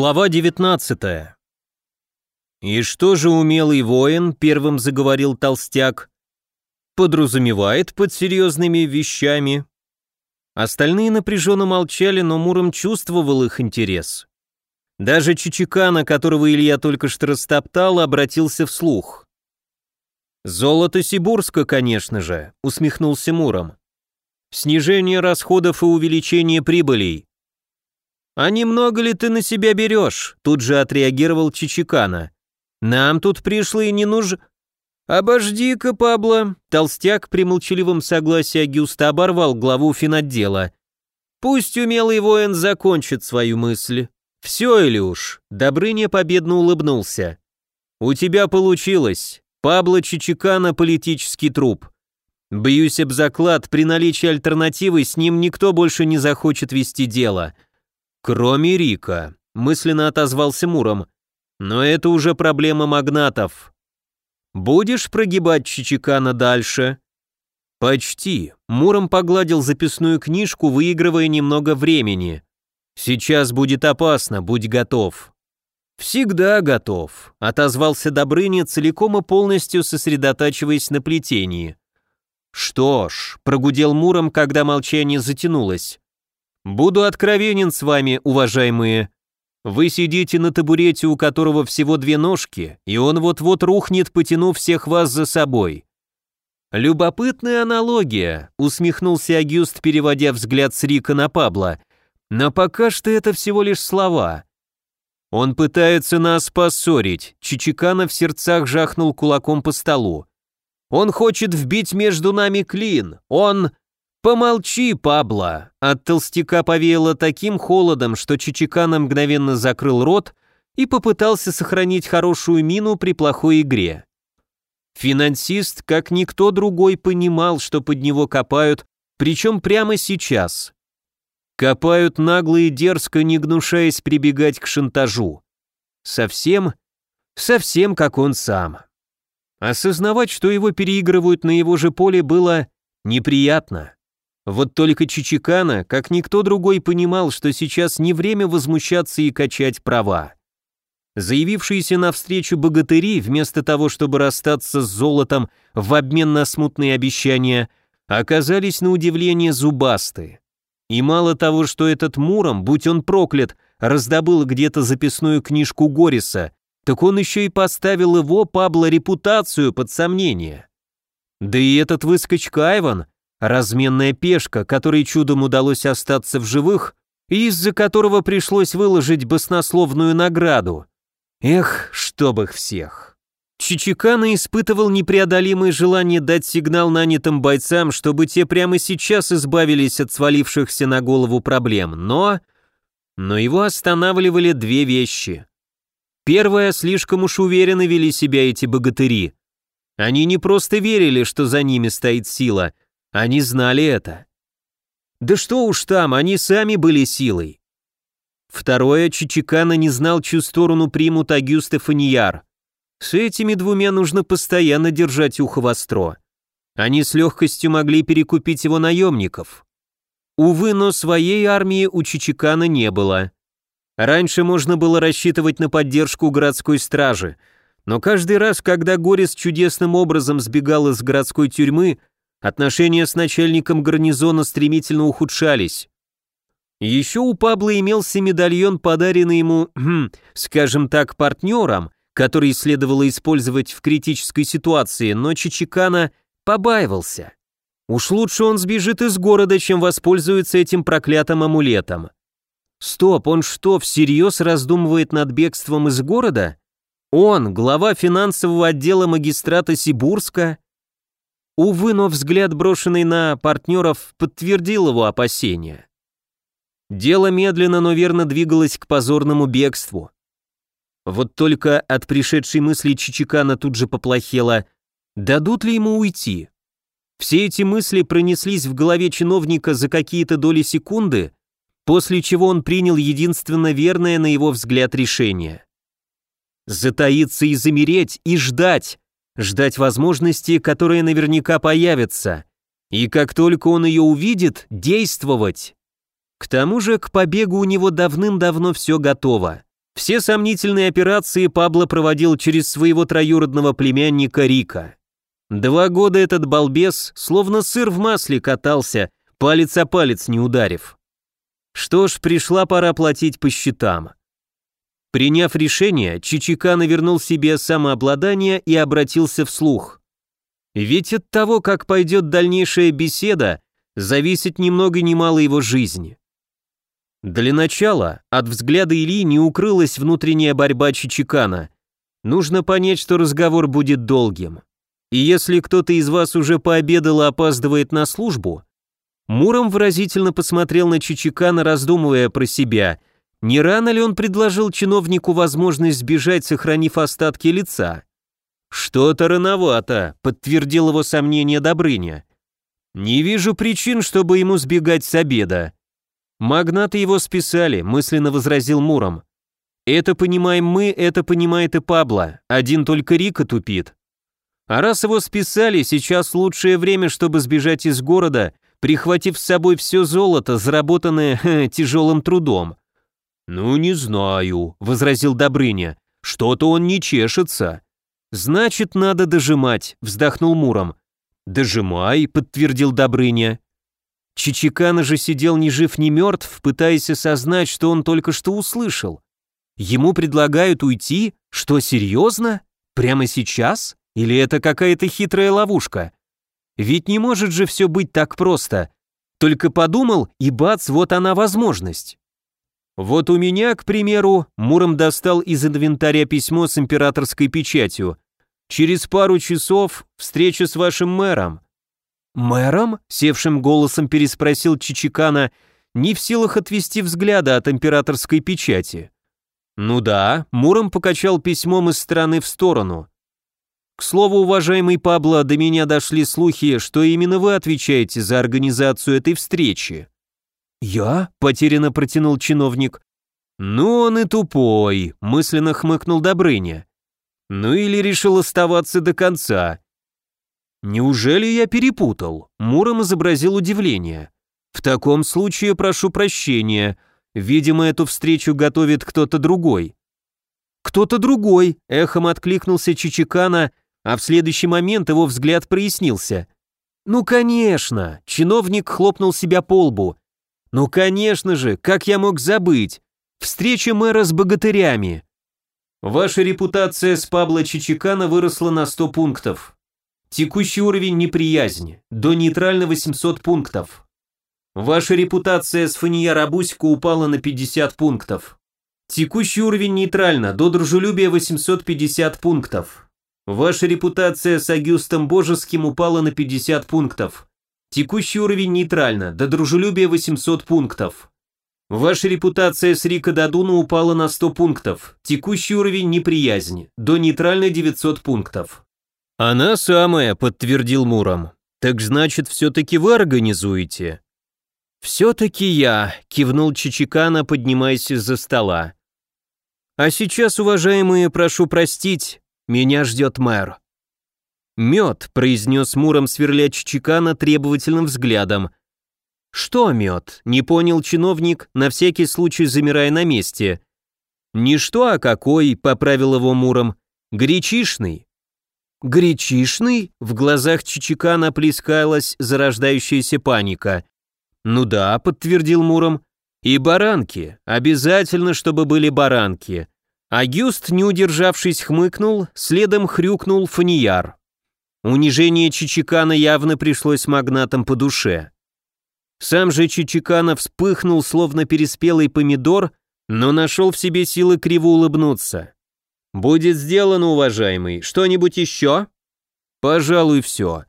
Глава 19 «И что же умелый воин?» — первым заговорил толстяк. «Подразумевает под серьезными вещами». Остальные напряженно молчали, но Муром чувствовал их интерес. Даже Чичикана, которого Илья только что растоптал, обратился вслух. «Золото Сибурска, конечно же», — усмехнулся Муром. «Снижение расходов и увеличение прибылей. «А немного ли ты на себя берешь?» Тут же отреагировал Чичикана. «Нам тут пришлые не нужны...» «Обожди-ка, Пабло!» Толстяк при молчаливом согласии Агюста оборвал главу финотдела. «Пусть умелый воин закончит свою мысль. Все, уж?» Добрыня победно улыбнулся. «У тебя получилось. Пабло Чичикана — политический труп. Бьюсь об заклад, при наличии альтернативы с ним никто больше не захочет вести дело». «Кроме Рика», — мысленно отозвался Муром. «Но это уже проблема магнатов. Будешь прогибать Чичикана дальше?» «Почти». Муром погладил записную книжку, выигрывая немного времени. «Сейчас будет опасно, будь готов». «Всегда готов», — отозвался Добрыня, целиком и полностью сосредотачиваясь на плетении. «Что ж», — прогудел Муром, когда молчание затянулось. Буду откровенен с вами, уважаемые. Вы сидите на табурете, у которого всего две ножки, и он вот-вот рухнет, потянув всех вас за собой. Любопытная аналогия, усмехнулся Агюст, переводя взгляд с Рика на Пабла. Но пока что это всего лишь слова. Он пытается нас поссорить. Чичикана в сердцах жахнул кулаком по столу. Он хочет вбить между нами клин. Он... «Помолчи, Пабло!» От толстяка повеяло таким холодом, что Чичикана мгновенно закрыл рот и попытался сохранить хорошую мину при плохой игре. Финансист, как никто другой, понимал, что под него копают, причем прямо сейчас. Копают нагло и дерзко, не гнушаясь прибегать к шантажу. Совсем, совсем как он сам. Осознавать, что его переигрывают на его же поле, было неприятно. Вот только Чичикана, как никто другой, понимал, что сейчас не время возмущаться и качать права. Заявившиеся навстречу богатыри, вместо того, чтобы расстаться с золотом в обмен на смутные обещания, оказались на удивление зубасты. И мало того, что этот Муром, будь он проклят, раздобыл где-то записную книжку Гориса, так он еще и поставил его, Пабло, репутацию под сомнение. Да и этот выскочка Айван, Разменная пешка, которой чудом удалось остаться в живых, из-за которого пришлось выложить баснословную награду. Эх, чтоб их всех. Чичикана испытывал непреодолимое желание дать сигнал нанятым бойцам, чтобы те прямо сейчас избавились от свалившихся на голову проблем, но... Но его останавливали две вещи. Первое, слишком уж уверенно вели себя эти богатыри. Они не просто верили, что за ними стоит сила, они знали это. Да что уж там, они сами были силой. Второе, Чичикана не знал, чью сторону примут Агюст и Фанияр. С этими двумя нужно постоянно держать ухо востро. Они с легкостью могли перекупить его наемников. Увы, но своей армии у Чичикана не было. Раньше можно было рассчитывать на поддержку городской стражи, но каждый раз, когда Горис чудесным образом сбегал из городской тюрьмы, Отношения с начальником гарнизона стремительно ухудшались. Еще у Пабло имелся медальон, подаренный ему, хм, скажем так, партнером, который следовало использовать в критической ситуации, но Чичикана побаивался. Уж лучше он сбежит из города, чем воспользуется этим проклятым амулетом. Стоп, он что, всерьез раздумывает над бегством из города? Он, глава финансового отдела магистрата Сибурска, Увы, но взгляд, брошенный на партнеров, подтвердил его опасения. Дело медленно, но верно двигалось к позорному бегству. Вот только от пришедшей мысли Чичикана тут же поплохело, дадут ли ему уйти? Все эти мысли пронеслись в голове чиновника за какие-то доли секунды, после чего он принял единственно верное на его взгляд решение. Затаиться и замереть, и ждать, ждать возможности, которая наверняка появится, и как только он ее увидит, действовать. К тому же к побегу у него давным-давно все готово. Все сомнительные операции Пабло проводил через своего троюродного племянника Рика. Два года этот балбес словно сыр в масле катался, палец о палец не ударив. Что ж, пришла пора платить по счетам. Приняв решение, Чичикана вернул себе самообладание и обратился вслух. Ведь от того, как пойдет дальнейшая беседа, зависит ни много ни мало его жизни. Для начала от взгляда Ильи не укрылась внутренняя борьба Чичикана. Нужно понять, что разговор будет долгим. И если кто-то из вас уже пообедал и опаздывает на службу, Муром выразительно посмотрел на Чичикана, раздумывая про себя – не рано ли он предложил чиновнику возможность сбежать, сохранив остатки лица? «Что-то рановато», — подтвердил его сомнение Добрыня. «Не вижу причин, чтобы ему сбегать с обеда». «Магнаты его списали», — мысленно возразил Муром. «Это понимаем мы, это понимает и Пабло, один только Рика тупит». А раз его списали, сейчас лучшее время, чтобы сбежать из города, прихватив с собой все золото, заработанное тяжелым трудом. «Ну, не знаю», — возразил Добрыня. «Что-то он не чешется». «Значит, надо дожимать», — вздохнул Муром. «Дожимай», — подтвердил Добрыня. Чичикана же сидел ни жив, ни мертв, пытаясь осознать, что он только что услышал. Ему предлагают уйти? Что, серьезно? Прямо сейчас? Или это какая-то хитрая ловушка? Ведь не может же все быть так просто. Только подумал, и бац, вот она возможность. Вот у меня, к примеру, Муром достал из инвентаря письмо с императорской печатью. Через пару часов встреча с вашим мэром. Мэром? Севшим голосом переспросил Чичикана, не в силах отвести взгляда от императорской печати. Ну да, Муром покачал письмом из стороны в сторону. К слову, уважаемый Пабло, до меня дошли слухи, что именно вы отвечаете за организацию этой встречи. «Я?» — потерянно протянул чиновник. «Ну он и тупой», — мысленно хмыкнул Добрыня. «Ну или решил оставаться до конца». «Неужели я перепутал?» — Муром изобразил удивление. «В таком случае прошу прощения. Видимо, эту встречу готовит кто-то другой». «Кто-то другой», — эхом откликнулся Чичикана, а в следующий момент его взгляд прояснился. «Ну, конечно!» — чиновник хлопнул себя по лбу. Ну, конечно же, как я мог забыть? Встреча мэра с богатырями. Ваша репутация с Пабло Чичикана выросла на 100 пунктов. Текущий уровень неприязнь, до нейтрально 800 пунктов. Ваша репутация с Фания Рабусика упала на 50 пунктов. Текущий уровень нейтрально, до дружелюбия 850 пунктов. Ваша репутация с Агюстом Божеским упала на 50 пунктов. Текущий уровень нейтрально, до дружелюбия 800 пунктов. Ваша репутация с Рика Дадуна упала на 100 пунктов. Текущий уровень неприязнь, до нейтрально 900 пунктов. Она самая, подтвердил Муром. Так значит, все-таки вы организуете? Все-таки я, кивнул Чичикана, поднимаясь из-за стола. А сейчас, уважаемые, прошу простить, меня ждет мэр. «Мед», — произнес Муром сверля Чичикана требовательным взглядом. «Что мед?» — не понял чиновник, на всякий случай замирая на месте. «Не что, а какой», — поправил его Муром. «Гречишный». «Гречишный?» — в глазах Чичикана плескалась зарождающаяся паника. «Ну да», — подтвердил Муром. «И баранки. Обязательно, чтобы были баранки». Агюст, не удержавшись, хмыкнул, следом хрюкнул фанияр. Унижение Чичикана явно пришлось магнатам по душе. Сам же Чичикана вспыхнул, словно переспелый помидор, но нашел в себе силы криво улыбнуться. «Будет сделано, уважаемый. Что-нибудь еще?» «Пожалуй, все».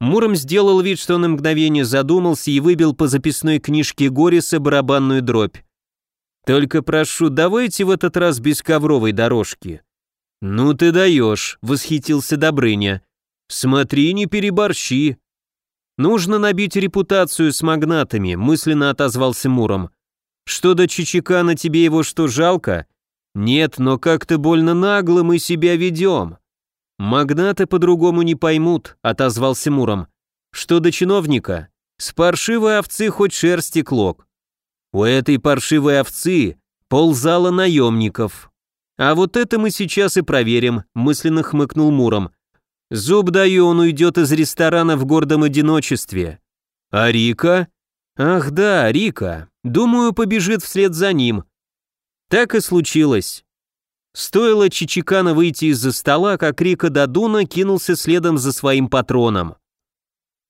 Муром сделал вид, что на мгновение задумался и выбил по записной книжке Гориса барабанную дробь. «Только прошу, давайте в этот раз без ковровой дорожки». «Ну ты даешь», — восхитился Добрыня. «Смотри, не переборщи». «Нужно набить репутацию с магнатами», — мысленно отозвался Муром. «Что до Чичикана, тебе его что, жалко?» «Нет, но как-то больно нагло мы себя ведем». «Магнаты по-другому не поймут», — отозвался Муром. «Что до чиновника? С паршивой овцы хоть шерсти клок». «У этой паршивой овцы ползала наемников. А вот это мы сейчас и проверим, мысленно хмыкнул Муром. Зуб даю, он уйдет из ресторана в гордом одиночестве. А Рика? Ах да, Рика. Думаю, побежит вслед за ним. Так и случилось. Стоило Чичикана выйти из-за стола, как Рика Дадуна кинулся следом за своим патроном.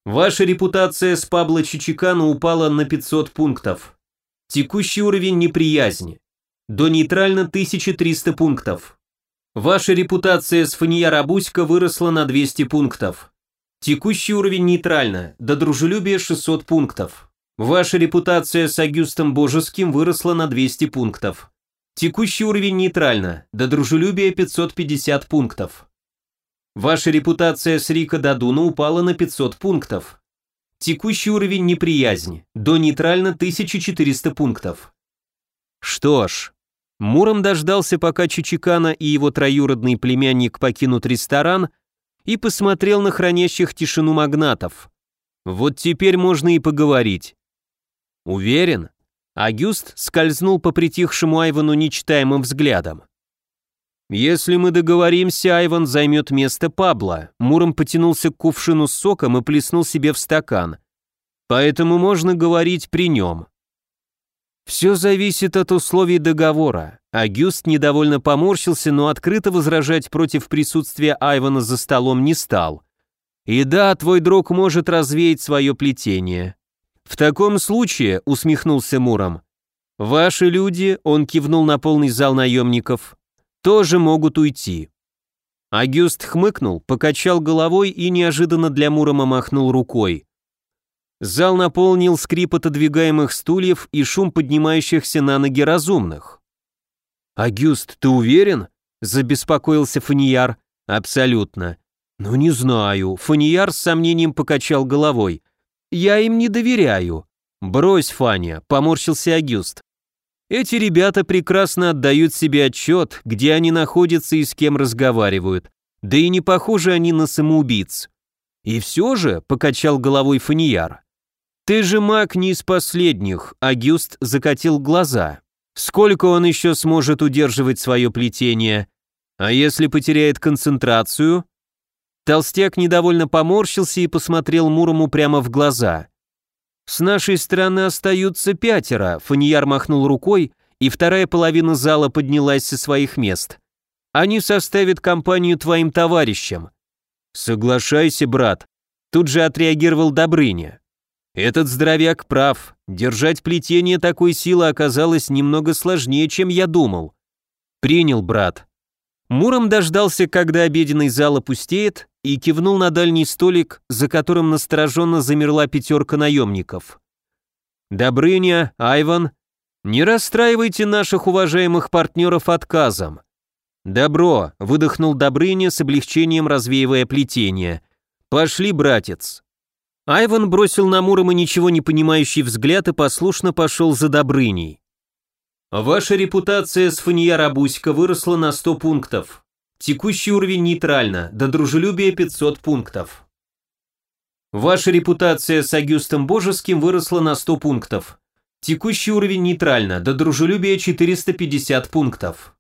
Ваша репутация с Пабло Чичикана упала на 500 пунктов. Текущий уровень неприязни. До нейтрально 1300 пунктов. Ваша репутация с Фания Рабуська выросла на 200 пунктов. Текущий уровень нейтрально, до дружелюбия 600 пунктов. Ваша репутация с Агюстом Божеским выросла на 200 пунктов. Текущий уровень нейтрально, до дружелюбия 550 пунктов. Ваша репутация с Рика Дадуна упала на 500 пунктов. Текущий уровень неприязнь, до нейтрально 1400 пунктов. Что ж, Муром дождался, пока Чичикана и его троюродный племянник покинут ресторан, и посмотрел на хранящих тишину магнатов. Вот теперь можно и поговорить. Уверен? Агюст скользнул по притихшему Айвану нечитаемым взглядом. «Если мы договоримся, Айван займет место Пабла». Муром потянулся к кувшину с соком и плеснул себе в стакан. «Поэтому можно говорить при нем. Все зависит от условий договора. Агюст недовольно поморщился, но открыто возражать против присутствия Айвана за столом не стал. И да, твой друг может развеять свое плетение. В таком случае, усмехнулся Муром, ваши люди, он кивнул на полный зал наемников, тоже могут уйти. Агюст хмыкнул, покачал головой и неожиданно для Мурома махнул рукой. Зал наполнил скрип отодвигаемых стульев и шум поднимающихся на ноги разумных. «Агюст, ты уверен?» – забеспокоился Фанияр. «Абсолютно». «Ну не знаю». Фанияр с сомнением покачал головой. «Я им не доверяю». «Брось, Фаня», – поморщился Агюст. «Эти ребята прекрасно отдают себе отчет, где они находятся и с кем разговаривают. Да и не похожи они на самоубийц». «И все же», – покачал головой Фанияр, «Ты же маг не из последних», — Агюст закатил глаза. «Сколько он еще сможет удерживать свое плетение? А если потеряет концентрацию?» Толстяк недовольно поморщился и посмотрел Мурому прямо в глаза. «С нашей стороны остаются пятеро», — Фаньяр махнул рукой, и вторая половина зала поднялась со своих мест. «Они составят компанию твоим товарищам». «Соглашайся, брат», — тут же отреагировал Добрыня. Этот здоровяк прав. Держать плетение такой силы оказалось немного сложнее, чем я думал. Принял, брат. Муром дождался, когда обеденный зал опустеет, и кивнул на дальний столик, за которым настороженно замерла пятерка наемников. Добрыня, Айван, не расстраивайте наших уважаемых партнеров отказом. Добро, выдохнул Добрыня с облегчением развеивая плетение. Пошли, братец. Айван бросил на Мурома ничего не понимающий взгляд и послушно пошел за Добрыней. Ваша репутация с Фанья Рабуська выросла на 100 пунктов. Текущий уровень нейтрально, до дружелюбия 500 пунктов. Ваша репутация с Агюстом Божеским выросла на 100 пунктов. Текущий уровень нейтрально, до дружелюбия 450 пунктов.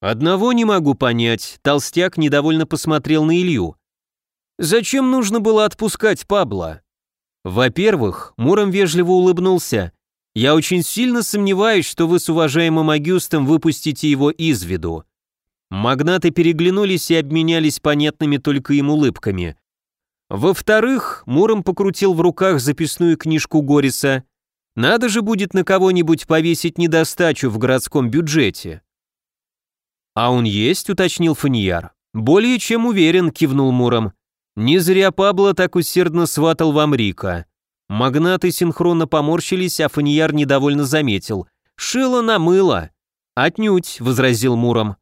Одного не могу понять, толстяк недовольно посмотрел на Илью. Зачем нужно было отпускать Пабло? Во-первых, Муром вежливо улыбнулся. Я очень сильно сомневаюсь, что вы с уважаемым Агюстом выпустите его из виду. Магнаты переглянулись и обменялись понятными только им улыбками. Во-вторых, Муром покрутил в руках записную книжку Гориса. Надо же будет на кого-нибудь повесить недостачу в городском бюджете. «А он есть?» — уточнил Фаньяр. «Более чем уверен», — кивнул Муром. Не зря Пабло так усердно сватал вам Рика. Магнаты синхронно поморщились, а Фаньяр недовольно заметил. «Шило на мыло!» «Отнюдь», — возразил Муром.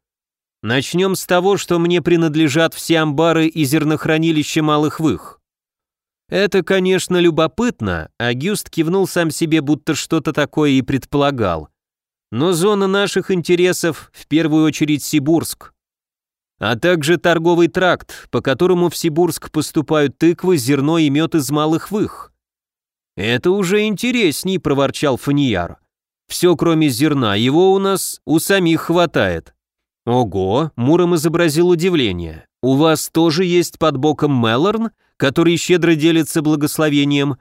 «Начнем с того, что мне принадлежат все амбары и зернохранилища Малых Вых». «Это, конечно, любопытно», — Агюст кивнул сам себе, будто что-то такое и предполагал. «Но зона наших интересов, в первую очередь Сибурск а также торговый тракт, по которому в Сибурск поступают тыквы, зерно и мед из малых вых. «Это уже интересней», — проворчал Фанияр. Все кроме зерна, его у нас у самих хватает. Ого, Муром изобразил удивление. У вас тоже есть под боком Мелорн, который щедро делится благословением.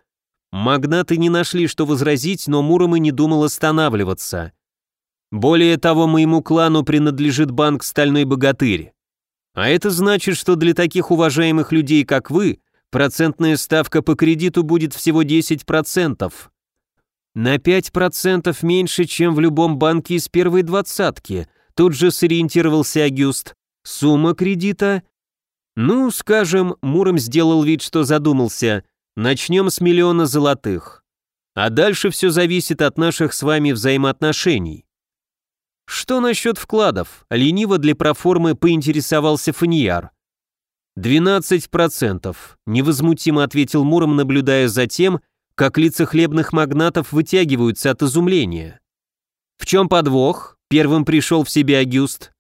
Магнаты не нашли, что возразить, но Муром и не думал останавливаться. Более того, моему клану принадлежит банк «Стальной богатырь». А это значит, что для таких уважаемых людей, как вы, процентная ставка по кредиту будет всего 10%. На 5% меньше, чем в любом банке из первой двадцатки – Тут же сориентировался Агюст. Сумма кредита? Ну, скажем, Муром сделал вид, что задумался. Начнем с миллиона золотых. А дальше все зависит от наших с вами взаимоотношений. Что насчет вкладов? Лениво для проформы поинтересовался Фаньяр. «12%, — невозмутимо ответил Муром, наблюдая за тем, как лица хлебных магнатов вытягиваются от изумления. «В чем подвох?» Первым пришел в себя Агюст.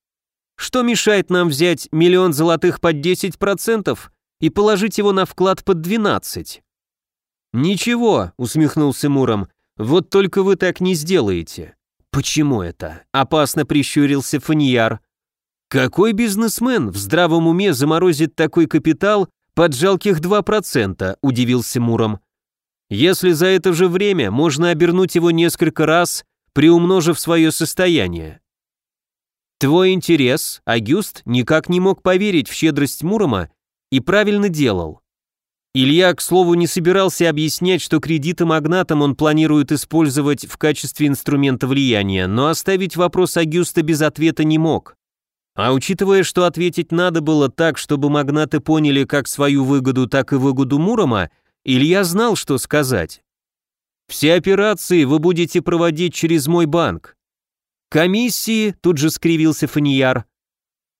Что мешает нам взять миллион золотых под 10% и положить его на вклад под 12? Ничего, усмехнулся Муром, вот только вы так не сделаете. Почему это? Опасно прищурился Фаньяр. Какой бизнесмен в здравом уме заморозит такой капитал под жалких 2%, удивился Муром. Если за это же время можно обернуть его несколько раз приумножив свое состояние. Твой интерес, Агюст, никак не мог поверить в щедрость Мурома и правильно делал. Илья, к слову, не собирался объяснять, что кредиты магнатам он планирует использовать в качестве инструмента влияния, но оставить вопрос Агюста без ответа не мог. А учитывая, что ответить надо было так, чтобы магнаты поняли как свою выгоду, так и выгоду Мурома, Илья знал, что сказать. Все операции вы будете проводить через мой банк. Комиссии, тут же скривился Фанияр.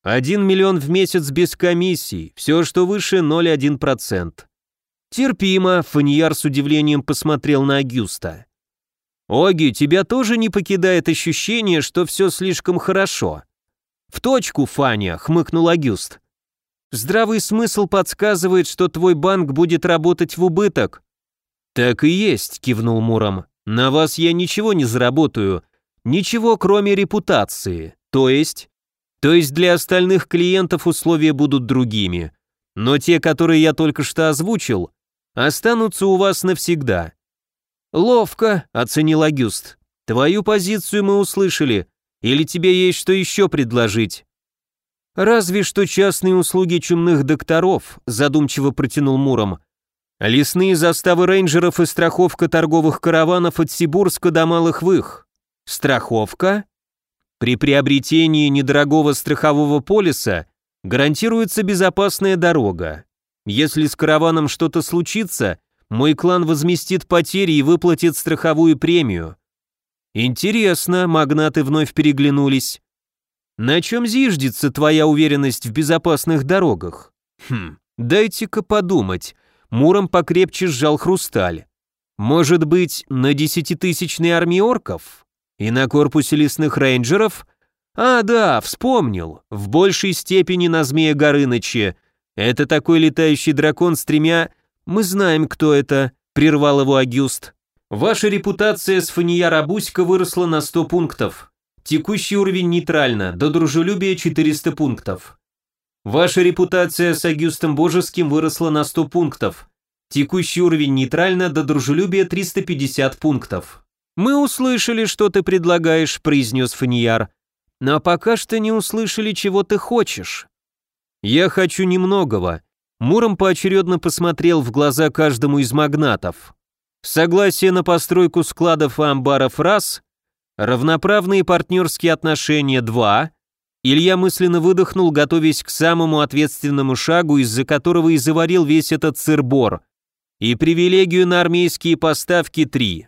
Один миллион в месяц без комиссии, все, что выше 0,1%. Терпимо, Фанияр с удивлением посмотрел на Агюста. Оги, тебя тоже не покидает ощущение, что все слишком хорошо. В точку, Фаня, хмыкнул Агюст. Здравый смысл подсказывает, что твой банк будет работать в убыток. «Так и есть», — кивнул Муром. «На вас я ничего не заработаю. Ничего, кроме репутации. То есть...» «То есть для остальных клиентов условия будут другими. Но те, которые я только что озвучил, останутся у вас навсегда». «Ловко», — оценил Агюст. «Твою позицию мы услышали. Или тебе есть что еще предложить?» «Разве что частные услуги чумных докторов», — задумчиво протянул Муром. Лесные заставы рейнджеров и страховка торговых караванов от Сибурска до Малых Вых. Страховка? При приобретении недорогого страхового полиса гарантируется безопасная дорога. Если с караваном что-то случится, мой клан возместит потери и выплатит страховую премию. Интересно, магнаты вновь переглянулись. На чем зиждется твоя уверенность в безопасных дорогах? Хм, дайте-ка подумать. Муром покрепче сжал хрусталь. Может быть, на десятитысячной армии орков? И на корпусе лесных рейнджеров? А, да, вспомнил. В большей степени на Змея Горыныче. Это такой летающий дракон с тремя... Мы знаем, кто это, прервал его Агюст. Ваша репутация с Фания Рабуська выросла на 100 пунктов. Текущий уровень нейтрально, до дружелюбия 400 пунктов. Ваша репутация с Агюстом Божеским выросла на 100 пунктов. Текущий уровень нейтрально до дружелюбия 350 пунктов. «Мы услышали, что ты предлагаешь», — произнес Фанияр. «Но пока что не услышали, чего ты хочешь». «Я хочу немногого». Муром поочередно посмотрел в глаза каждому из магнатов. Согласие на постройку складов и амбаров – раз, равноправные партнерские отношения – два, Илья мысленно выдохнул, готовясь к самому ответственному шагу, из-за которого и заварил весь этот сырбор. И привилегию на армейские поставки 3.